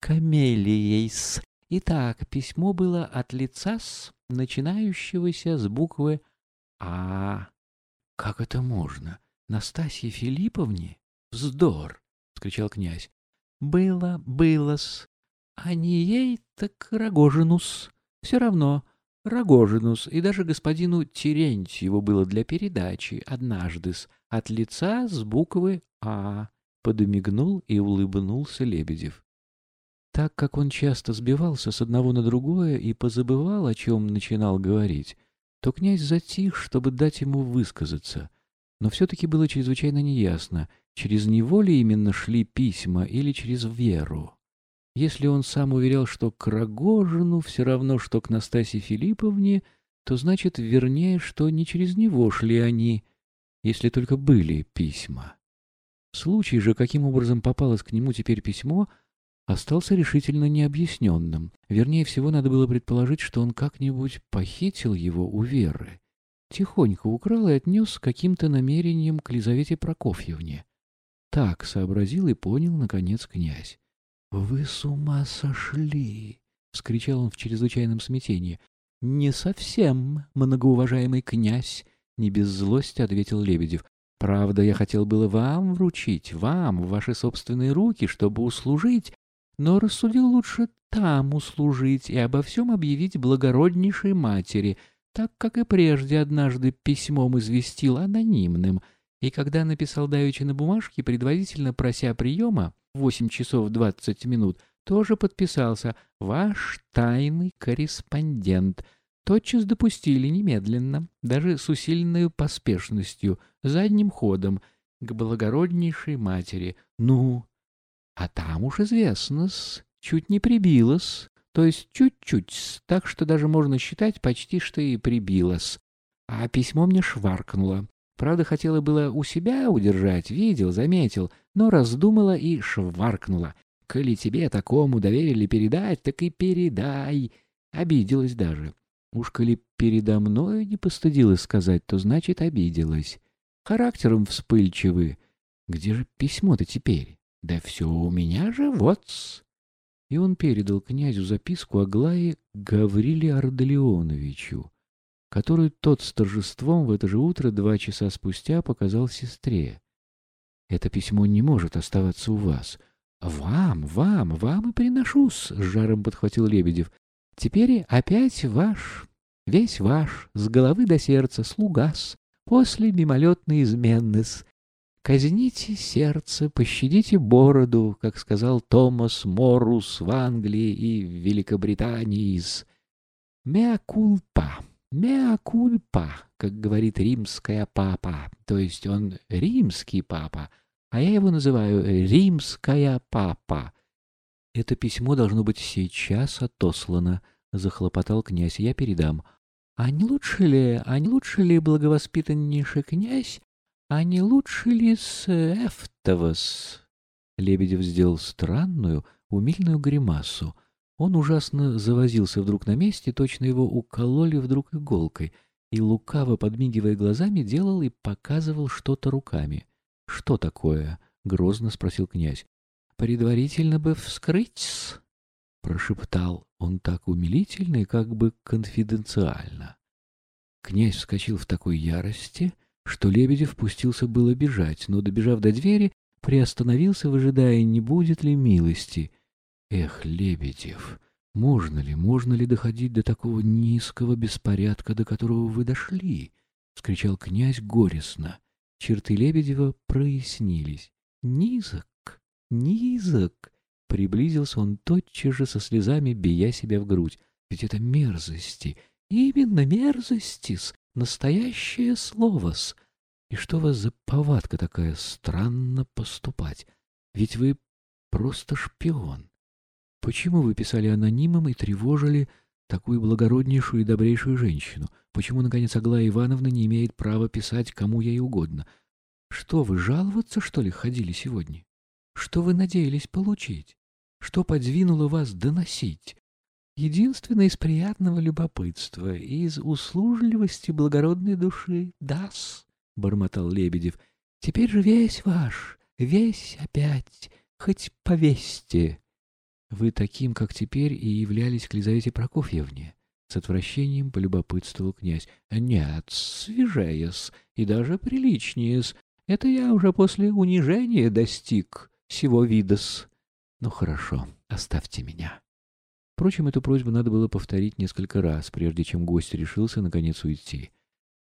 камелиейс. Итак, письмо было от лица с, начинающегося с буквы «А». «Как это можно? Настасье Филипповне? Вздор!» — вскричал князь. «Было, было-с. А не ей, так Рогожинус. Все равно, Рогожинус. И даже господину Терентьеву было для передачи однажды-с от лица с буквы «А». Подмигнул и улыбнулся Лебедев. Так как он часто сбивался с одного на другое и позабывал, о чем начинал говорить, то князь затих, чтобы дать ему высказаться. Но все-таки было чрезвычайно неясно, через него ли именно шли письма или через Веру. Если он сам уверял, что к Рогожину все равно, что к Настасье Филипповне, то значит, вернее, что не через него шли они, если только были письма. Случай же, каким образом попалось к нему теперь письмо, остался решительно необъясненным. Вернее всего, надо было предположить, что он как-нибудь похитил его у Веры, тихонько украл и отнес каким-то намерением к Лизавете Прокофьевне. Так сообразил и понял, наконец, князь. — Вы с ума сошли! — вскричал он в чрезвычайном смятении. — Не совсем, многоуважаемый князь! — не без злости ответил Лебедев. Правда, я хотел было вам вручить, вам, в ваши собственные руки, чтобы услужить, но рассудил лучше там услужить и обо всем объявить благороднейшей матери, так как и прежде однажды письмом известил анонимным, и когда написал давеча на бумажке, предварительно прося приема, восемь часов двадцать минут, тоже подписался «Ваш тайный корреспондент», тотчас допустили немедленно, даже с усиленной поспешностью, задним ходом, к благороднейшей матери. Ну, а там уж известно-с, чуть не прибилась, то есть чуть-чуть, так что даже можно считать почти, что и прибилась. А письмо мне шваркнуло. Правда, хотела было у себя удержать, видел, заметил, но раздумала и шваркнула. Коли тебе такому доверили передать, так и передай. Обиделась даже. Уж коли передо мною не постыдилась сказать, то значит обиделась. Характером вспыльчивы. Где же письмо-то теперь? Да все у меня же, вот -с. И он передал князю записку Аглае Гавриле Ардалионовичу, которую тот с торжеством в это же утро два часа спустя показал сестре. «Это письмо не может оставаться у вас. Вам, вам, вам и приношу-с», — с жаром подхватил Лебедев. Теперь опять ваш, весь ваш, с головы до сердца, слугас, после мимолетной изменны-с. Казните сердце, пощадите бороду, как сказал Томас Морус в Англии и в Великобритании «Меа кульпа», «Меа кульпа», как говорит римская папа, то есть он римский папа, а я его называю римская папа. Это письмо должно быть сейчас отослано, — захлопотал князь. Я передам. А не лучше ли, а не лучше ли, благовоспитаннейший князь, а не лучше ли с Эфтовос? Лебедев сделал странную, умильную гримасу. Он ужасно завозился вдруг на месте, точно его укололи вдруг иголкой, и, лукаво подмигивая глазами, делал и показывал что-то руками. — Что такое? — грозно спросил князь предварительно бы вскрыть прошептал он так умилительно и как бы конфиденциально. Князь вскочил в такой ярости, что Лебедев пустился было бежать, но, добежав до двери, приостановился, выжидая, не будет ли милости. Эх, Лебедев, можно ли, можно ли доходить до такого низкого беспорядка, до которого вы дошли? — вскричал князь горестно. Черты Лебедева прояснились. Низок, низок!» Приблизился он тотчас же со слезами, бия себя в грудь. «Ведь это мерзости, именно мерзости-с, настоящее слово-с. И что у вас за повадка такая странно поступать? Ведь вы просто шпион. Почему вы писали анонимом и тревожили такую благороднейшую и добрейшую женщину? Почему, наконец, Аглая Ивановна не имеет права писать кому ей угодно? Что вы, жаловаться, что ли, ходили сегодня? Что вы надеялись получить? Что подвинуло вас доносить? Единственное из приятного любопытства, из услужливости благородной души. Да-с, — бормотал Лебедев. Теперь же весь ваш, весь опять, хоть повесьте. вы таким, как теперь, и являлись к Лизавете Прокофьевне?» С отвращением полюбопытствовал князь. «Нет, свежее-с и даже приличнее-с. Это я уже после унижения достиг всего вида-с. Ну хорошо, оставьте меня». Впрочем, эту просьбу надо было повторить несколько раз, прежде чем гость решился наконец уйти.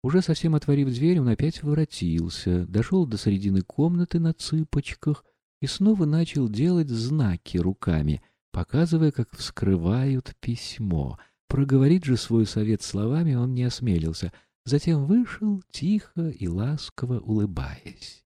Уже совсем отворив дверь, он опять воротился, дошел до середины комнаты на цыпочках и снова начал делать знаки руками, показывая, как вскрывают письмо. Проговорить же свой совет словами он не осмелился, затем вышел, тихо и ласково улыбаясь.